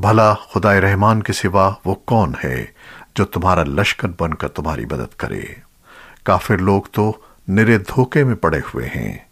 भला खुदाए रहमान के सिवा वो कौन है जो तुम्हारा लश्कर बनकर तुम्हारी मदद करे? काफिर लोग तो निरे धोखे में पड़े हुए हैं।